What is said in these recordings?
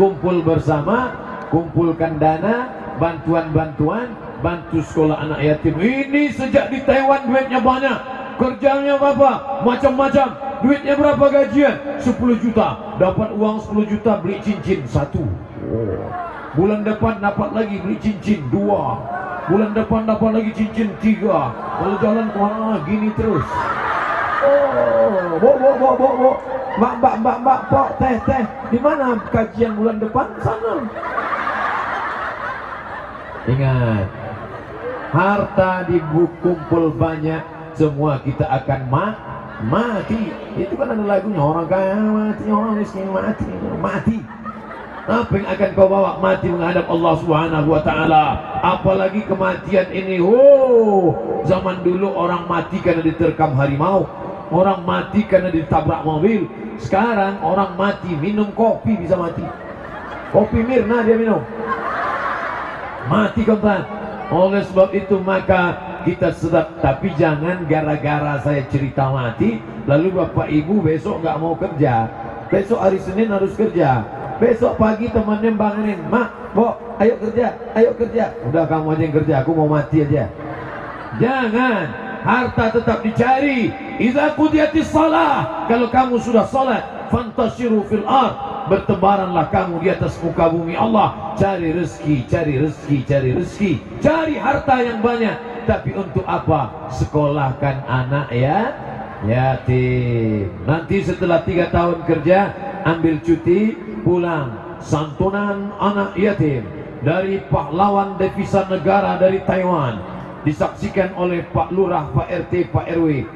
kumpul bersama kumpulkan dana bantuan-bantuan bantu sekolah anak yatim. Ini sejak di Taiwan duitnya banyak. Kerjanya apa? Macam-macam. Duitnya berapa gajian? 10 juta. Dapat uang 10 juta beli cincin. Satu. Bulan depan dapat lagi beli cincin. Dua. Bulan depan dapat lagi cincin. Tiga. Kalau jalan ke mana gini terus. Oh bo bo bo bo bo mbak mbak mbak mbak pok teh teh. Di mana kajian bulan depan? Sana. Ingat harta dikumpul banyak semua kita akan ma mati. Itu kan ada lagunya orang kaya mati orang miskin mati mati. Apa yang akan kau bawa? Mati menghadap Allah Subhanahu wa taala. Apalagi kematian ini oh zaman dulu orang mati karena diterkam harimau orang mati karena ditabrak mobil. Sekarang orang mati minum kopi bisa mati. Kopi Mirna dia minum. Mati kawan oleh sebab itu maka kita sedap. Tapi jangan gara-gara saya cerita mati lalu bapak ibu besok nggak mau kerja. Besok hari Senin harus kerja. Besok pagi temannya bangunin mak bo ayo kerja ayo kerja. Udah kamu aja yang kerja aku mau mati aja. Jangan harta tetap dicari. Idza qudiyatis salah. Kalau kamu sudah salat fantasiru fil ard. Bertebaranlah kamu di atas muka bumi Allah. Cari rezeki cari rezeki cari rezeki. Cari harta yang banyak. Tapi untuk apa? Sekolahkan anak ya yatim. Nanti setelah tiga tahun kerja ambil cuti pulang. Santunan anak yatim. Dari pahlawan devisa negara dari Taiwan disaksikan oleh Pak Lurah, Pak RT, Pak RW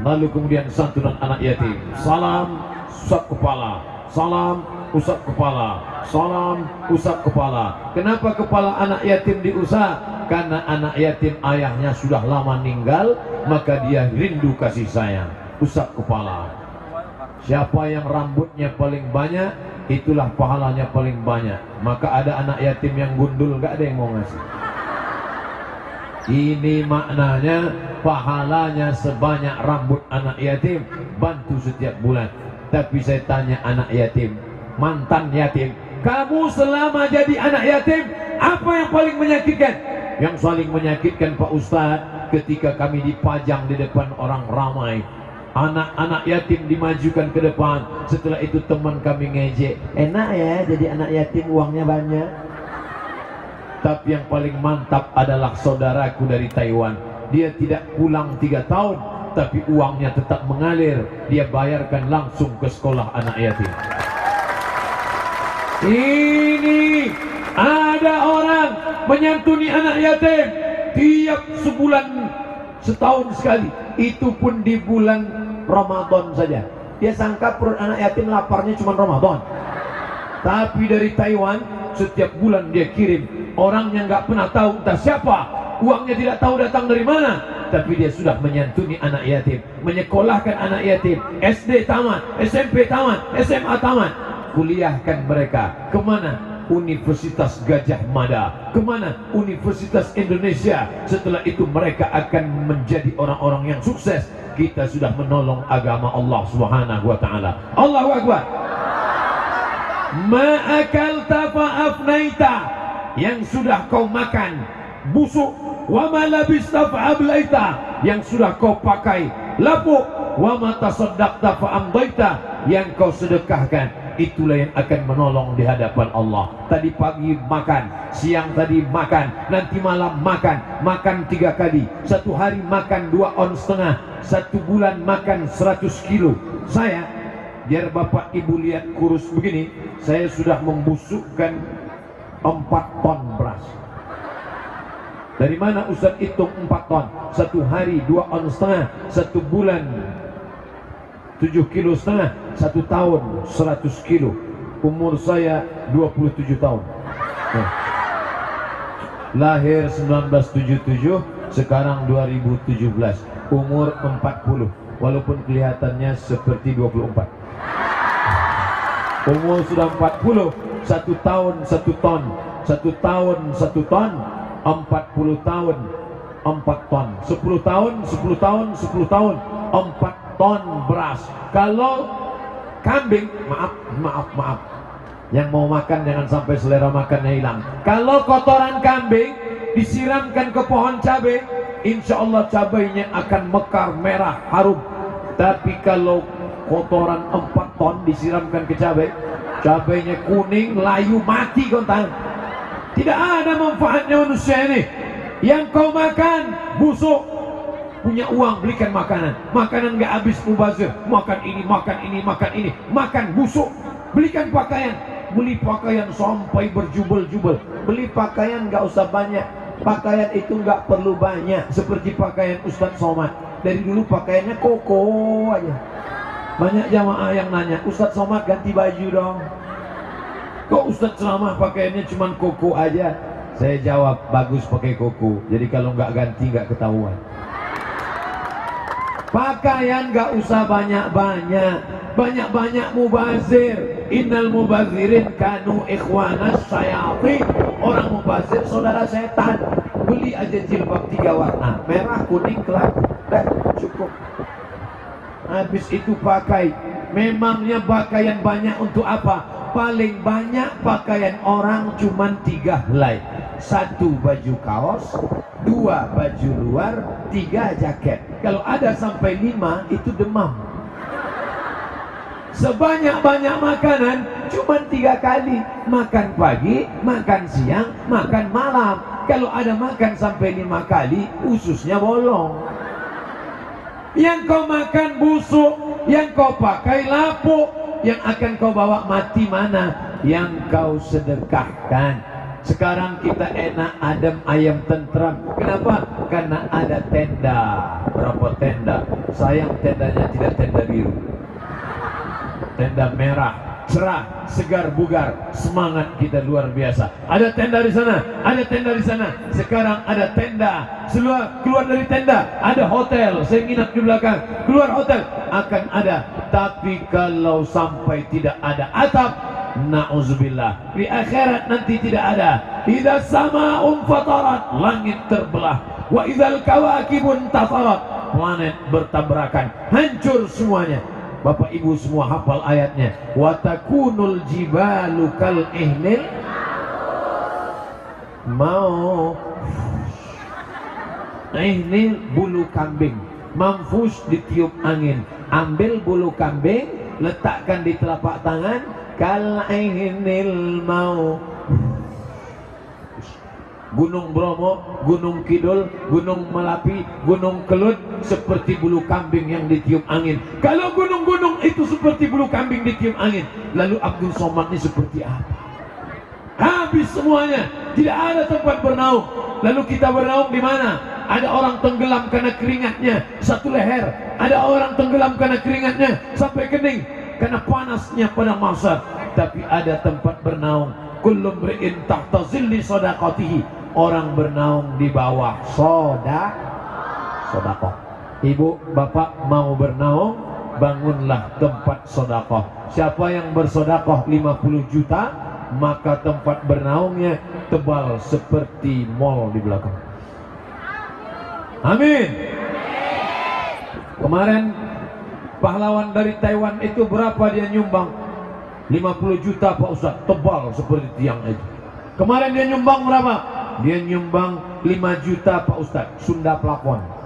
lalu kemudian santunan anak yatim. Salam susah kepala. Salam usap kepala. Salam usap kepala. Kenapa kepala anak yatim diusap karena anak yatim ayahnya sudah lama meninggal maka dia rindu kasih sayang. Usap kepala. Siapa yang rambutnya paling banyak itulah pahalanya paling banyak. Maka ada anak yatim yang gundul gak ada yang mau ngasih ini maknanya pahalanya sebanyak rambut anak yatim bantu setiap bulan. Tapi saya tanya anak yatim mantan yatim kamu selama jadi anak yatim apa yang paling menyakitkan? Yang saling menyakitkan Pak Ustadz ketika kami dipajang di depan orang ramai. Anak-anak yatim dimajukan ke depan. Setelah itu teman kami ngejek enak ya jadi anak yatim uangnya banyak tapi yang paling mantap adalah saudaraku dari Taiwan. Dia tidak pulang tiga tahun tapi uangnya tetap mengalir. Dia bayarkan langsung ke sekolah anak yatim. Ini ada orang menyantuni anak yatim tiap sebulan setahun sekali. Itu pun di bulan Ramadan saja. Dia sangka perut anak yatim laparnya cuma Ramadan. Tapi dari Taiwan setiap bulan dia kirim orang yang nggak pernah tahu entah siapa uangnya tidak tahu datang dari mana. Tapi dia sudah menyantuni anak yatim menyekolahkan anak yatim. SD tamat SMP tamat SMA tamat. Kuliahkan mereka ke mana? Universitas Gajah Mada. Ke mana? Universitas Indonesia. Setelah itu mereka akan menjadi orang-orang yang sukses. Kita sudah menolong agama Allah Subhanahu wa taala. Allahu akbar. Ma'akalta fa'afnaita yang sudah kau makan busuk wa ma fa'ablaita yang sudah kau pakai lapuk wa ma tasaddaqta yang kau sedekahkan. Itulah yang akan menolong di hadapan Allah. Tadi pagi makan siang tadi makan nanti malam makan. Makan tiga kali. Satu hari makan dua on setengah. Satu bulan makan seratus kilo. Saya biar bapak ibu lihat kurus begini saya sudah membusukkan empat ton beras. Dari mana Ustaz hitung empat ton? Satu hari dua on setengah satu bulan 7 kilo setengah satu tahun 100 kilo. Umur saya 27 tahun. Nah. lahir 1977 sekarang 2017 umur 40 walaupun kelihatannya seperti 24 umur sudah 40 satu tahun satu ton. Satu tahun satu ton. 40 tahun 4 ton. 10 tahun 10 tahun 10 tahun. 4 ton beras. Kalau kambing maaf maaf maaf. Yang mau makan jangan sampai selera makannya hilang. Kalau kotoran kambing disiramkan ke pohon cabai, insya Allah cabainya akan mekar merah harum. Tapi kalau kotoran 4 ton disiramkan ke cabai, cabainya kuning, layu, mati kontan. Tidak ada manfaatnya manusia ini. Yang kau makan busuk, punya uang belikan makanan. Makanan nggak habis mubazir. Makan ini makan ini makan ini. Makan busuk. Belikan pakaian. Beli pakaian sampai berjubel-jubel. Beli pakaian nggak usah banyak. Pakaian itu nggak perlu banyak. Seperti pakaian Ustadz Somad. Dari dulu pakaiannya koko aja banyak jamaah yang nanya Ustadz Somad ganti baju dong. Kok Ustadz ceramah pakaiannya cuma koko aja? Saya jawab bagus pakai koko. Jadi kalau nggak ganti nggak ketahuan. Pakaian nggak usah banyak-banyak. Banyak-banyak mubazir. Innal mubazirin kanu ikhwanas sayatin orang mubazir saudara setan. Beli aja jilbab tiga warna. Merah kuning kelabu dah cukup habis itu pakai. Memangnya pakaian banyak untuk apa? Paling banyak pakaian orang cuma tiga helai. Satu baju kaos dua baju luar tiga jaket. Kalau ada sampai lima itu demam. Sebanyak-banyak makanan cuma tiga kali. Makan pagi, makan siang, makan malam. Kalau ada makan sampai lima kali ususnya bolong yang kau makan busuk yang kau pakai lapuk yang akan kau bawa mati mana? Yang kau sedekahkan. Sekarang kita enak adem ayam tentram. Kenapa? karena ada tenda. Berapa tenda? Sayang tendanya tidak tenda biru. Tenda merah cerah segar bugar. Semangat kita luar biasa. Ada tenda di sana ada tenda di sana. Sekarang ada tenda. Seluar keluar dari tenda. Ada hotel. Saya nginap di belakang. Keluar hotel. Akan ada. Tapi kalau sampai tidak ada atap Na'udzubillah. Di akhirat nanti tidak ada. Idza sama'un fatarat Langit terbelah. Wa idzal kawakibun tasarat Planet bertabrakan. Hancur semuanya Bapak Ibu semua hafal ayatnya. Watakunul jibalu kal ihnil mau ini bulu kambing. Mamfus ditiup angin. Ambil bulu kambing letakkan di telapak tangan. Kal ihnil mau Gunung Bromo, Gunung Kidul, Gunung Melapi, Gunung Kelut seperti bulu kambing yang ditiup angin. Kalau gunung-gunung itu seperti bulu kambing ditiup angin, lalu Abdul Somad ini seperti apa? Habis semuanya, tidak ada tempat bernaung. Lalu kita bernaung di mana? Ada orang tenggelam karena keringatnya satu leher. Ada orang tenggelam karena keringatnya sampai kening karena panasnya pada masa. Tapi ada tempat bernaung. Kullu mri'in tahta zilli sadaqatihi orang bernaung di bawah soda sodakoh ibu bapak mau bernaung bangunlah tempat sodakoh. Siapa yang bersodakoh 50 juta maka tempat bernaungnya tebal seperti mall di belakang. Amin. Kemarin pahlawan dari Taiwan itu berapa dia nyumbang? 50 juta Pak Ustaz. Tebal seperti tiang itu kemarin dia nyumbang berapa? Dia nyumbang 5 juta Pak Ustaz. Sunda plafon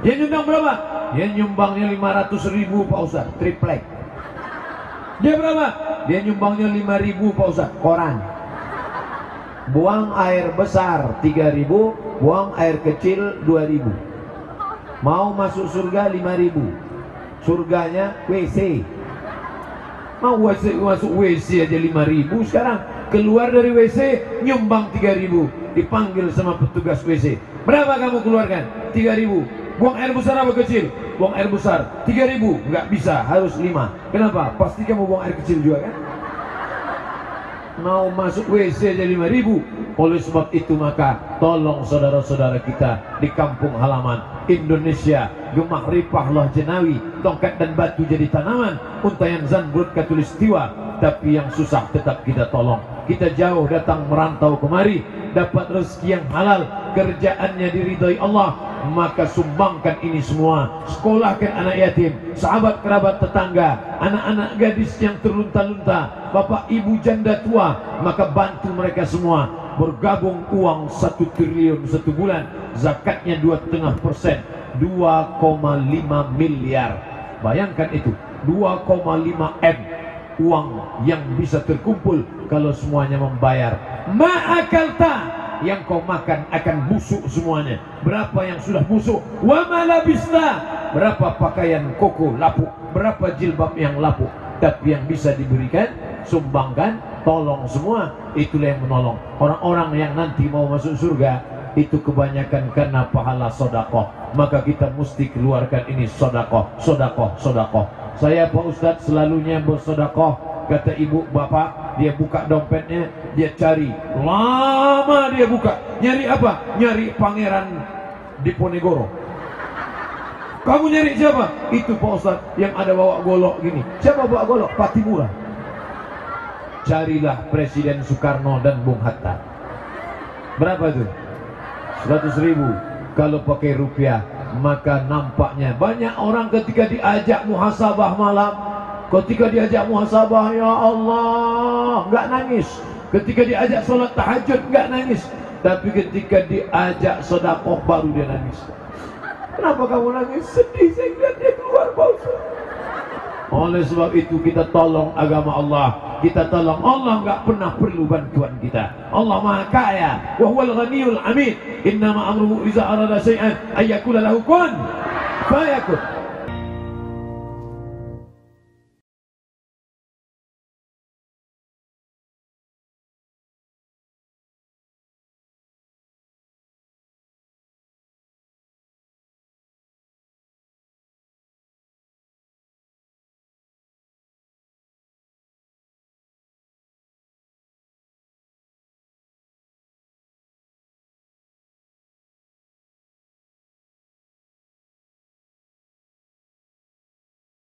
dia nyumbang berapa? dia nyumbangnya 500 ribu Pak Ustaz. Triplek dia berapa? dia nyumbangnya 5 ribu Pak Ustaz. Koran. Buang air besar 3 ribu buang air kecil 2 ribu. Mau masuk surga 5 ribu. Surganya WC mau masuk WC aja 5 ribu sekarang. Keluar dari WC nyumbang 3000 dipanggil sama petugas WC berapa kamu keluarkan? 3000 buang air besar apa kecil? Buang air besar. 3000 nggak bisa harus 5 kenapa? Pasti kamu buang air kecil juga kan? Mau masuk WC jadi 5000 oleh sebab itu maka tolong saudara-saudara kita di kampung halaman Indonesia gemah ripah loh jenawi tongkat dan batu jadi tanaman untayan zanbrut katulistiwa tapi yang susah tetap kita tolong kita jauh datang merantau kemari. Dapat rezeki yang halal. Kerjaannya diridhai Allah. Maka sumbangkan ini semua. Sekolahkan anak yatim. Sahabat kerabat tetangga. Anak-anak gadis yang terlunta-lunta. Bapak ibu janda tua. Maka bantu mereka semua. Bergabung uang satu triliun satu bulan. Zakatnya dua setengah persen. 2,5 miliar. Bayangkan itu. 2,5 M. Uang yang bisa terkumpul kalau semuanya membayar. Ma'akalta yang kau makan akan busuk semuanya. Berapa yang sudah busuk? Wa malabista berapa pakaian koko lapuk? Berapa jilbab yang lapuk? Tapi yang bisa diberikan sumbangkan tolong semua itulah yang menolong. Orang-orang yang nanti mau masuk surga itu kebanyakan karena pahala sodakoh. Maka kita mesti keluarkan ini sodakoh sodakoh sodakoh. Saya Pak Ustadz selalunya bersodakoh kata ibu bapak dia buka dompetnya dia cari. Lama dia buka. Nyari apa? Nyari pangeran Diponegoro kamu nyari siapa? Itu Pak Ustaz yang ada bawa golok gini. Siapa bawa golok? Patimura. Carilah Presiden Soekarno dan Bung Hatta. Berapa itu? 100 ribu. Kalau pakai rupiah maka nampaknya banyak orang ketika diajak muhasabah malam Ketika diajak muhasabah, ya Allah, enggak nangis. Ketika diajak solat tahajud, enggak nangis. Tapi ketika diajak sedekah baru dia nangis. Kenapa kamu nangis? Sedih saya dia keluar bausa. Oleh sebab itu kita tolong agama Allah. Kita tolong Allah enggak pernah perlu bantuan kita. Allah Maha Kaya, wa huwal ghaniyul hamid. Innama amruhu iza arada syai'an ayyakula lahu kun fayakun.